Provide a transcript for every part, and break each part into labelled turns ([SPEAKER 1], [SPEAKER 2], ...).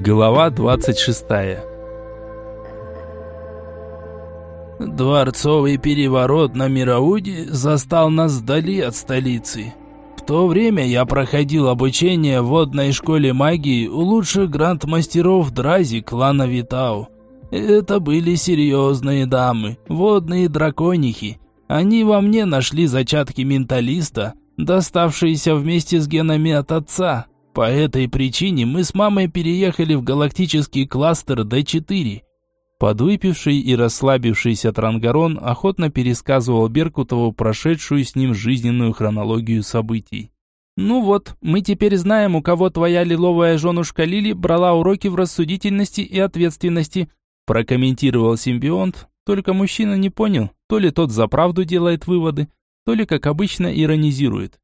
[SPEAKER 1] Глава 26
[SPEAKER 2] Дворцовый переворот на Мирауде застал нас вдали от столицы. В то время я проходил обучение в водной школе магии у лучших гранд-мастеров Дрази клана Витау. Это были серьезные дамы, водные драконихи. Они во мне нашли зачатки менталиста, доставшиеся вместе с генами от отца. По этой причине мы с мамой переехали в галактический кластер Д4.
[SPEAKER 1] Подвыпивший и расслабившийся Трангарон охотно пересказывал Беркутову прошедшую с ним жизненную хронологию событий.
[SPEAKER 3] «Ну вот, мы теперь знаем, у кого твоя лиловая женушка Лили брала уроки в рассудительности и ответственности», прокомментировал симбионт, только мужчина не понял, то ли тот за правду делает выводы, то ли, как обычно, иронизирует.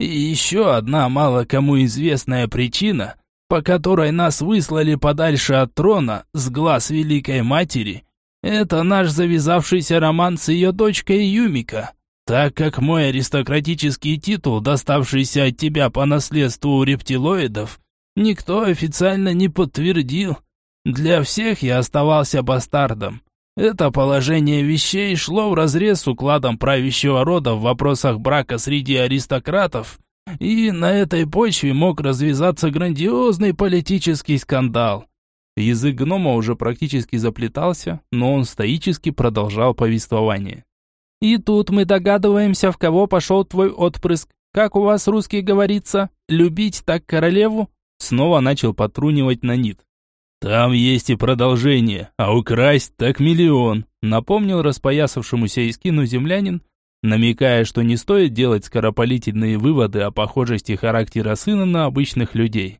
[SPEAKER 2] И еще одна мало кому известная причина, по которой нас выслали подальше от трона с глаз Великой Матери, это наш завязавшийся роман с ее дочкой Юмика. Так как мой аристократический титул, доставшийся от тебя по наследству у рептилоидов, никто официально не подтвердил. Для всех я оставался бастардом. Это положение вещей шло вразрез с укладом правящего рода в вопросах брака среди аристократов, и на этой почве мог развязаться грандиозный политический скандал.
[SPEAKER 1] Язык гнома уже практически заплетался, но он стоически продолжал повествование.
[SPEAKER 3] «И тут мы догадываемся, в кого пошел твой отпрыск. Как у вас, русский, говорится, любить так королеву?»
[SPEAKER 1] Снова начал потрунивать на нит.
[SPEAKER 2] «Там есть и продолжение, а украсть так миллион»,
[SPEAKER 1] напомнил распоясавшемуся Искину землянин, намекая, что не стоит делать скоропалительные выводы о похожести характера сына на обычных людей.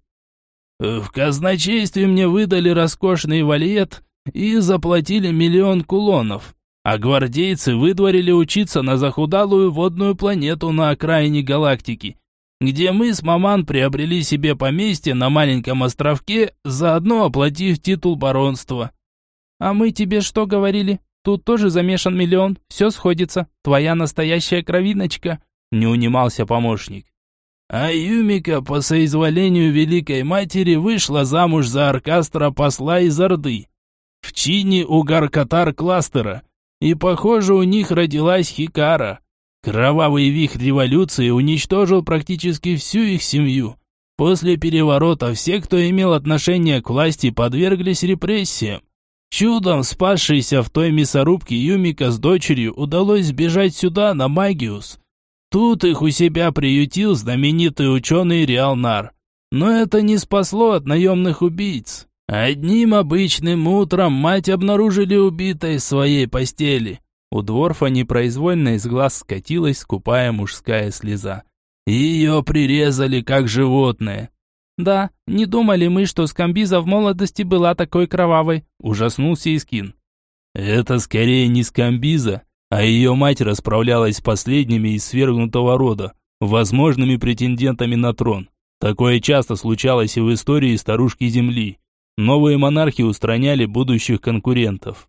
[SPEAKER 2] «В казначействе мне выдали роскошный валет и заплатили миллион кулонов, а гвардейцы выдворили учиться на захудалую водную планету на окраине галактики, где мы с маман приобрели себе поместье на маленьком островке, заодно оплатив титул баронства.
[SPEAKER 3] А мы тебе что говорили? Тут тоже замешан миллион, все сходится. Твоя настоящая кровиночка, не унимался помощник.
[SPEAKER 2] А Юмика по соизволению Великой Матери вышла замуж за оркастра посла из Орды. В чине у Гаркатар кластера. И, похоже, у них родилась Хикара. Кровавый вихрь революции уничтожил практически всю их семью. После переворота все, кто имел отношение к власти, подверглись репрессиям. Чудом спасшейся в той мясорубке Юмика с дочерью удалось сбежать сюда, на Магиус. Тут их у себя приютил знаменитый ученый Реалнар. Но это не спасло от наемных убийц. Одним обычным утром мать обнаружили убитой в своей постели.
[SPEAKER 1] У Дворфа непроизвольно из глаз скатилась скупая мужская слеза.
[SPEAKER 2] Ее прирезали как животное.
[SPEAKER 3] Да, не думали мы, что Скамбиза в молодости была такой кровавой, ужаснулся Искин.
[SPEAKER 2] Это скорее не Скамбиза, а ее мать расправлялась с последними из свергнутого рода, возможными претендентами на трон. Такое часто случалось и в истории старушки Земли. Новые монархи устраняли будущих конкурентов.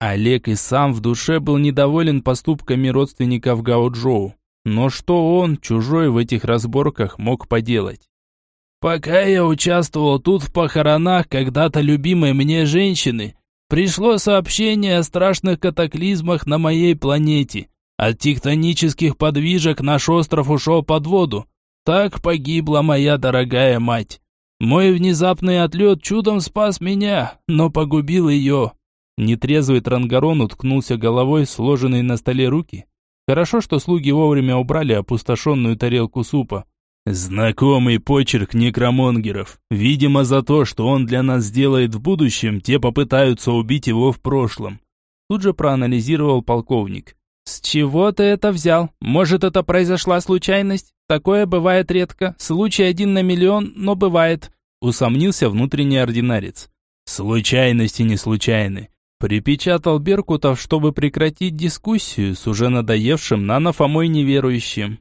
[SPEAKER 1] Олег и сам в душе был недоволен поступками родственников Гао-Джоу. Но что он, чужой в этих разборках, мог поделать?
[SPEAKER 2] Пока я участвовал тут в похоронах когда-то любимой мне женщины, пришло сообщение о страшных катаклизмах на моей планете. От тектонических подвижек наш остров ушел под воду. Так погибла моя дорогая мать. Мой внезапный отлет чудом спас меня, но погубил ее.
[SPEAKER 1] Нетрезвый Трангарон уткнулся головой в сложенные на столе руки. Хорошо, что слуги вовремя убрали опустошенную тарелку супа.
[SPEAKER 2] Знакомый почерк некромонгеров. Видимо, за то, что он для нас сделает в будущем, те попытаются убить его в прошлом.
[SPEAKER 1] Тут же проанализировал полковник.
[SPEAKER 3] «С чего ты это взял? Может, это произошла случайность? Такое бывает редко. Случай один на миллион, но бывает»,
[SPEAKER 1] усомнился внутренний ординарец.
[SPEAKER 2] «Случайности не случайны.
[SPEAKER 1] Припечатал Беркутов, чтобы прекратить дискуссию с уже надоевшим нанофомой неверующим.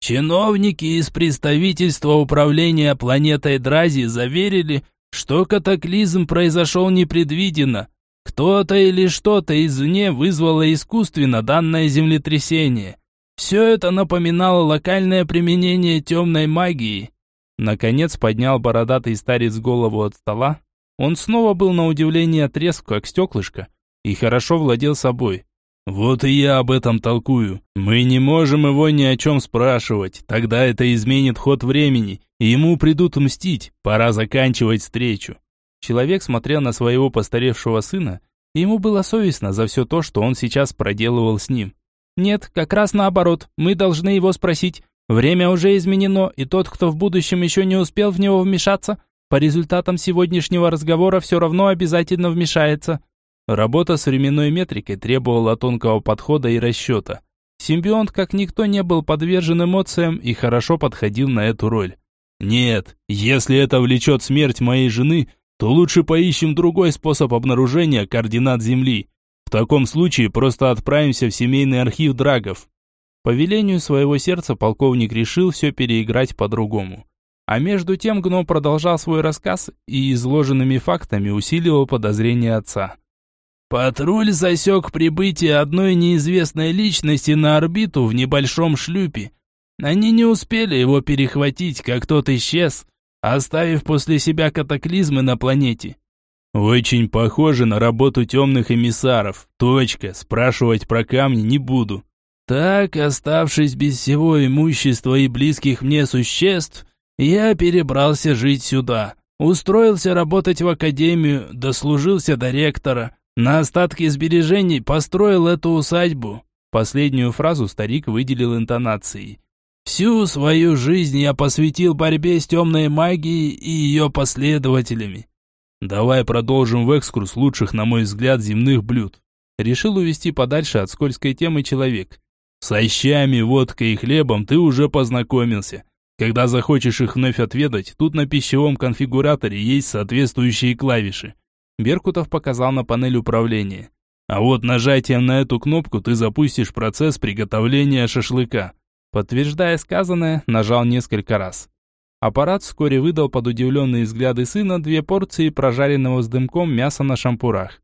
[SPEAKER 2] Чиновники из представительства управления планетой Дрази заверили, что катаклизм произошел непредвиденно. Кто-то или что-то извне вызвало искусственно данное землетрясение. Все это напоминало локальное применение темной магии.
[SPEAKER 1] Наконец поднял бородатый старец голову от стола,
[SPEAKER 3] Он снова был на удивление треск, как стеклышко, и хорошо владел собой.
[SPEAKER 1] «Вот и я об этом толкую. Мы не можем его ни о чем спрашивать. Тогда это изменит ход времени, и ему придут мстить. Пора заканчивать встречу».
[SPEAKER 3] Человек смотрел на своего постаревшего сына, и ему было совестно за все то, что он сейчас проделывал с ним. «Нет, как раз наоборот. Мы должны его спросить. Время уже изменено, и тот, кто в будущем еще не успел в него вмешаться, по результатам сегодняшнего разговора все равно обязательно вмешается. Работа с временной метрикой требовала тонкого подхода и расчета. Симбионт как никто не был подвержен эмоциям и хорошо подходил на эту роль.
[SPEAKER 1] «Нет, если это влечет смерть моей жены, то лучше поищем другой способ обнаружения координат Земли. В таком случае просто отправимся в семейный архив Драгов».
[SPEAKER 3] По велению своего сердца полковник решил все переиграть по-другому. А между тем гном продолжал свой рассказ и изложенными фактами усиливал подозрения отца.
[SPEAKER 2] Патруль засек прибытие одной неизвестной личности на орбиту в небольшом шлюпе. Они не успели его перехватить, как тот исчез, оставив после себя катаклизмы на планете.
[SPEAKER 1] Очень похоже на работу темных эмиссаров. Точка. Спрашивать про камни не буду.
[SPEAKER 2] Так, оставшись без всего имущества и близких мне существ, я перебрался жить сюда. Устроился работать в академию, дослужился до ректора, на остатки сбережений построил эту усадьбу.
[SPEAKER 3] Последнюю фразу старик выделил интонацией.
[SPEAKER 2] Всю свою жизнь я посвятил борьбе с темной магией и ее последователями.
[SPEAKER 1] Давай продолжим в экскурс лучших, на мой взгляд, земных блюд.
[SPEAKER 3] Решил увести подальше от скользкой темы человек.
[SPEAKER 1] С щами, водкой и хлебом ты уже познакомился. Когда захочешь их вновь отведать, тут на пищевом конфигураторе есть соответствующие клавиши.
[SPEAKER 3] Беркутов показал на панель управления.
[SPEAKER 1] А вот нажатием на эту кнопку ты запустишь процесс приготовления шашлыка.
[SPEAKER 3] Подтверждая сказанное, нажал несколько раз. Аппарат вскоре выдал под удивленные взгляды сына две порции прожаренного с дымком мяса на шампурах.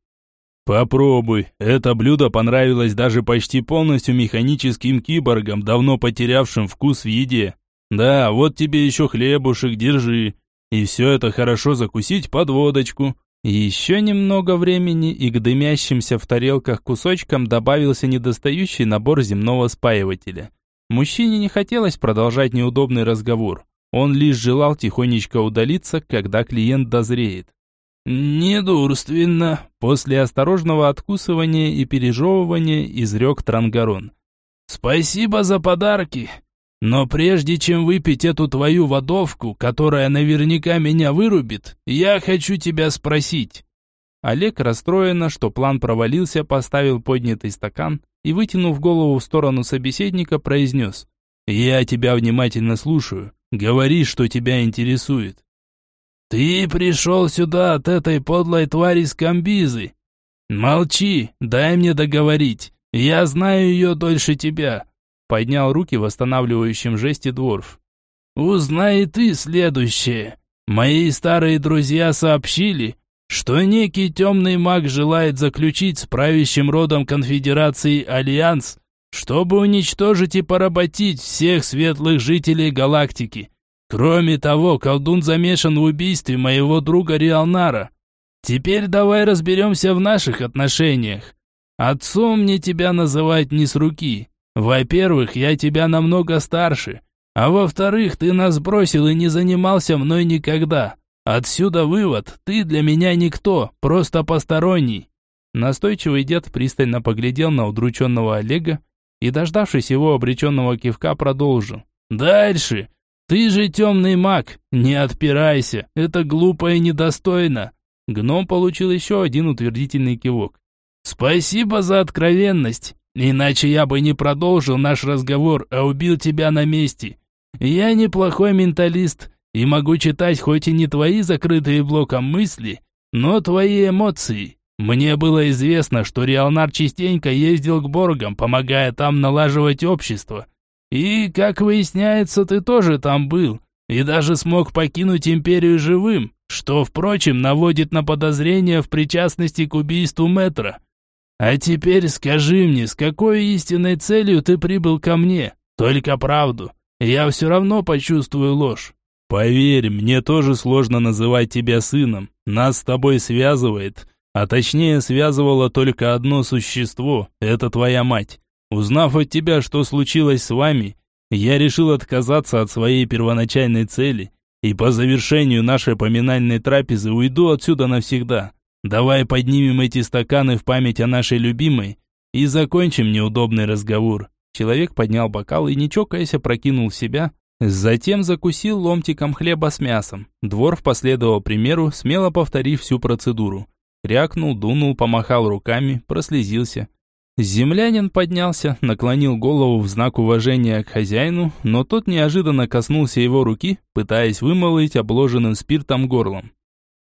[SPEAKER 1] «Попробуй. Это блюдо понравилось даже почти полностью механическим киборгам, давно потерявшим вкус в еде. Да, вот тебе еще хлебушек, держи. И все это хорошо закусить под водочку.
[SPEAKER 3] Еще немного времени, и к дымящимся в тарелках кусочкам добавился недостающий набор земного спаивателя. Мужчине не хотелось продолжать неудобный разговор. Он лишь желал тихонечко удалиться, когда клиент дозреет.
[SPEAKER 2] «Недурственно», – после осторожного откусывания и пережевывания изрек Трангарон. «Спасибо за подарки. Но прежде чем выпить эту твою водовку, которая наверняка меня вырубит, я хочу тебя спросить».
[SPEAKER 3] Олег расстроенно, что план провалился, поставил поднятый стакан и, вытянув голову в сторону собеседника, произнес. «Я тебя внимательно слушаю. Говори, что тебя интересует».
[SPEAKER 2] «Ты пришел сюда от этой подлой твари с комбизы. Молчи, дай мне договорить. Я знаю ее дольше тебя.
[SPEAKER 3] Поднял руки в восстанавливающем жесте Дворф.
[SPEAKER 2] «Узнай ты следующее. Мои старые друзья сообщили, что некий темный маг желает заключить с правящим родом конфедерации альянс, чтобы уничтожить и поработить всех светлых жителей галактики. Кроме того, колдун замешан в убийстве моего друга Риалнара. Теперь давай разберемся в наших отношениях. Отцом мне тебя называть не с руки. Во-первых, я тебя намного старше, а во-вторых, ты нас бросил и не занимался мной никогда. Отсюда вывод, ты для меня никто, просто посторонний».
[SPEAKER 3] Настойчивый дед пристально поглядел на удрученного Олега и, дождавшись его обреченного кивка, продолжил.
[SPEAKER 2] «Дальше. Ты же темный маг. Не отпирайся. Это глупо и недостойно».
[SPEAKER 3] Гном получил еще один утвердительный кивок.
[SPEAKER 2] «Спасибо за откровенность. Иначе я бы не продолжил наш разговор, а убил тебя на месте. Я неплохой менталист и могу читать хоть и не твои закрытые блоком мысли, но твои эмоции. Мне было известно, что Реалнар частенько ездил к Боргам, помогая там налаживать общество. И, как выясняется, ты тоже там был, и даже смог покинуть Империю живым, что, впрочем, наводит на подозрение в причастности к убийству Метра. А теперь скажи мне, с какой истинной целью ты прибыл ко мне? Только правду. Я все равно почувствую ложь.
[SPEAKER 1] Поверь, мне тоже сложно называть тебя сыном. Нас с тобой связывает, а точнее связывало только одно существо – это твоя мать. Узнав от тебя, что случилось с вами, я решил отказаться от своей первоначальной цели и по завершению нашей поминальной трапезы уйду отсюда навсегда. Давай поднимем эти стаканы в память о нашей любимой и закончим неудобный разговор. Человек поднял бокал и, не чокаясь, опрокинул себя, Затем закусил ломтиком хлеба с мясом. Дворф последовал примеру, смело повторив всю процедуру. Крякнул, дунул, помахал руками, прослезился. Землянин поднялся, наклонил голову в знак уважения к хозяину, но тот неожиданно коснулся его руки, пытаясь вымолоть обложенным спиртом горлом.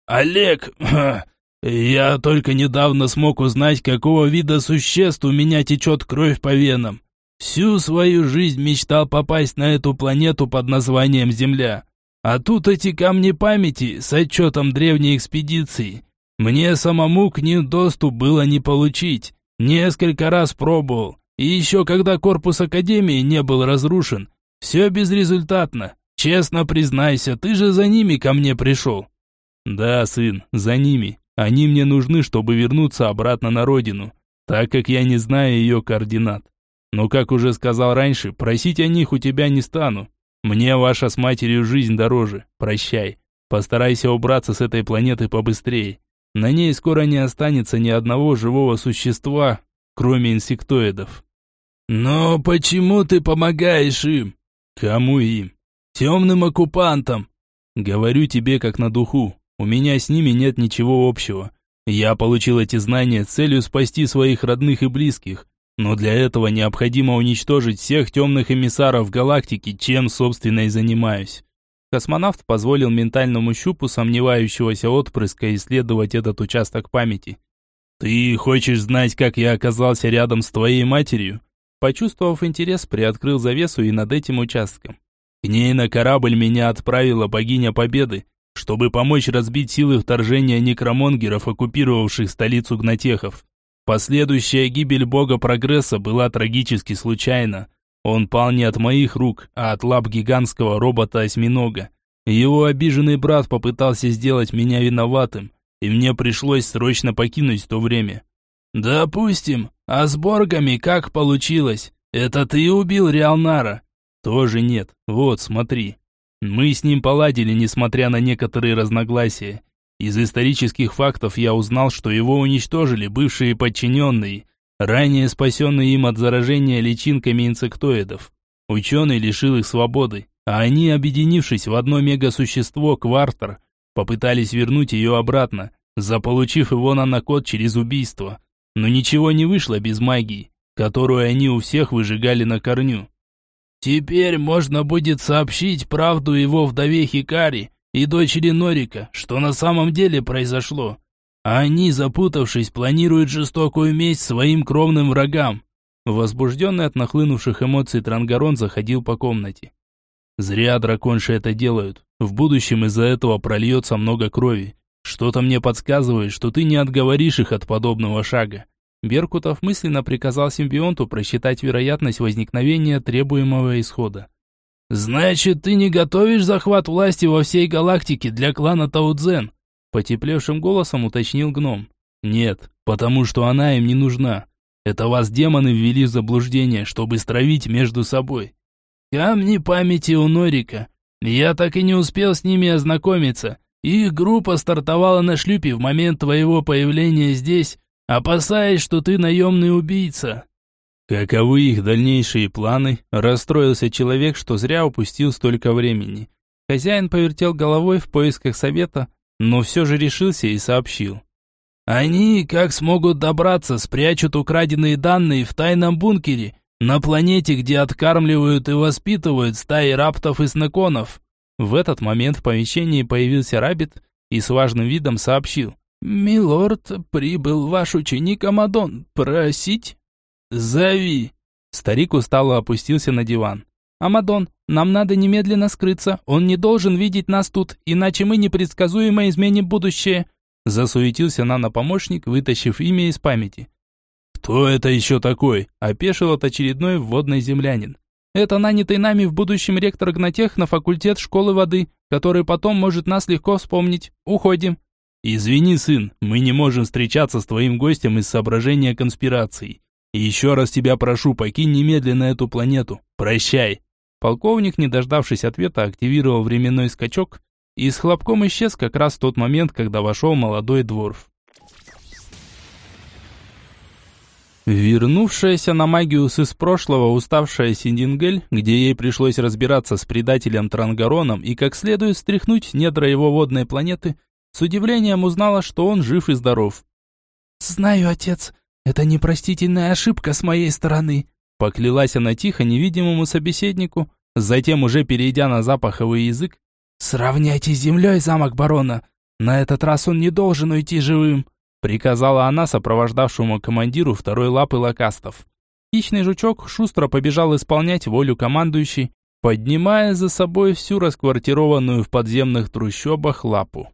[SPEAKER 1] «Олег, я только недавно смог узнать, какого вида существ у меня течет кровь по венам. Всю свою жизнь мечтал попасть на эту планету под названием Земля. А тут эти камни памяти с отчетом древней экспедиции. Мне самому к ним доступ было не получить. Несколько раз пробовал. И еще когда корпус Академии не был разрушен. Все безрезультатно. Честно признайся, ты же за ними ко мне пришел. Да, сын, за ними. Они мне нужны, чтобы вернуться обратно на родину, так как я не знаю ее координат. Но, как уже сказал раньше, просить о них у тебя не стану. Мне ваша с матерью жизнь дороже. Прощай. Постарайся убраться с этой планеты побыстрее. На ней скоро не останется ни одного живого существа, кроме инсектоидов. Но почему ты помогаешь им? Кому им? Темным оккупантам. Говорю тебе как на духу. У меня с ними нет ничего общего. Я получил эти знания с целью спасти своих родных и близких. Но для этого необходимо уничтожить всех темных эмиссаров галактики, чем, собственно, и занимаюсь. Космонавт позволил ментальному щупу сомневающегося отпрыска исследовать этот участок памяти. «Ты хочешь знать, как я оказался рядом с твоей матерью?» Почувствовав интерес, приоткрыл завесу и над этим участком. К ней на корабль меня отправила богиня Победы, чтобы помочь разбить силы вторжения некромонгеров, оккупировавших столицу гнатехов. Последующая гибель бога прогресса была трагически случайна. Он пал не от моих рук, а от лап гигантского робота-осьминога. Его обиженный брат попытался сделать меня виноватым, и мне пришлось срочно покинуть то время. «Допустим, а с боргами как получилось? Это ты убил Реалнара?» «Тоже нет. Вот, смотри. Мы с ним поладили, несмотря на некоторые разногласия. Из исторических фактов я узнал, что его уничтожили бывшие подчиненные, ранее спасенные им от заражения личинками инсектоидов. Ученый лишил их свободы, а они, объединившись в одно мегасущество, Квартер, попытались вернуть ее обратно, заполучив его нанокод через убийство. Но ничего не вышло без магии, которую они у всех выжигали на корню. «Теперь можно будет сообщить правду его вдове Хикари», и дочери Норика, что на самом деле произошло. Они, запутавшись, планируют жестокую месть своим кровным врагам. Возбужденный от нахлынувших эмоций Трангарон заходил по комнате. Зря драконши это делают. В будущем из-за этого прольется много крови. Что-то мне подсказывает, что ты не отговоришь их от подобного шага. Беркутов мысленно приказал симбионту просчитать вероятность возникновения требуемого исхода. «Значит, ты не готовишь захват власти во всей галактике для клана Таудзен?» Потеплевшим голосом уточнил гном. «Нет, потому что она им не нужна. Это вас демоны ввели в заблуждение, чтобы стравить между собой. Камни памяти у Норика. Я так и не успел с ними ознакомиться. Их группа стартовала на шлюпе в момент твоего появления здесь, опасаясь, что ты наемный убийца. Каковы их дальнейшие планы? Расстроился человек, что зря упустил столько времени. Хозяин повертел головой в поисках совета, но все же решился и сообщил. Они, как смогут добраться, спрячут украденные данные в тайном бункере на планете, где откармливают и воспитывают стаи раптов и снеконов. В этот момент в помещении появился Рабит и с важным видом сообщил. «Милорд, прибыл ваш ученик Амадон. Просить?» «Зови!» Старик устало опустился на диван. «Амадон, нам надо немедленно скрыться. Он не должен видеть нас тут, иначе мы непредсказуемо изменим будущее». Засуетился нано-помощник, вытащив имя из памяти. «Кто это еще такой?» – опешил от очередной вводный землянин.
[SPEAKER 3] Это нанятый нами в будущем ректор Гнатех на факультет школы воды, который потом может нас легко вспомнить. Уходим».
[SPEAKER 1] «Извини, сын, мы не можем встречаться с твоим гостем из соображения конспирации. Еще раз тебя прошу, покинь немедленно эту планету. Прощай».
[SPEAKER 3] Полковник, не дождавшись ответа, активировал временной скачок и с хлопком исчез как раз в тот момент, когда вошел молодой дворф. Вернувшаяся на Магиус из прошлого уставшая Синдингель, где ей пришлось разбираться с предателем Трангароном и как следует стряхнуть недра его водной планеты, с удивлением узнала, что он жив и здоров.
[SPEAKER 2] «Знаю, отец, это непростительная ошибка с моей стороны»,
[SPEAKER 3] поклялась она тихо невидимому собеседнику, затем уже перейдя на запаховый язык.
[SPEAKER 2] «Сравняйте с землей замок барона, на этот раз он не должен уйти живым»
[SPEAKER 3] приказала она сопровождавшему командиру второй лапы лакастов. Хищный жучок шустро побежал исполнять волю командующей, поднимая за собой всю расквартированную в подземных трущобах лапу.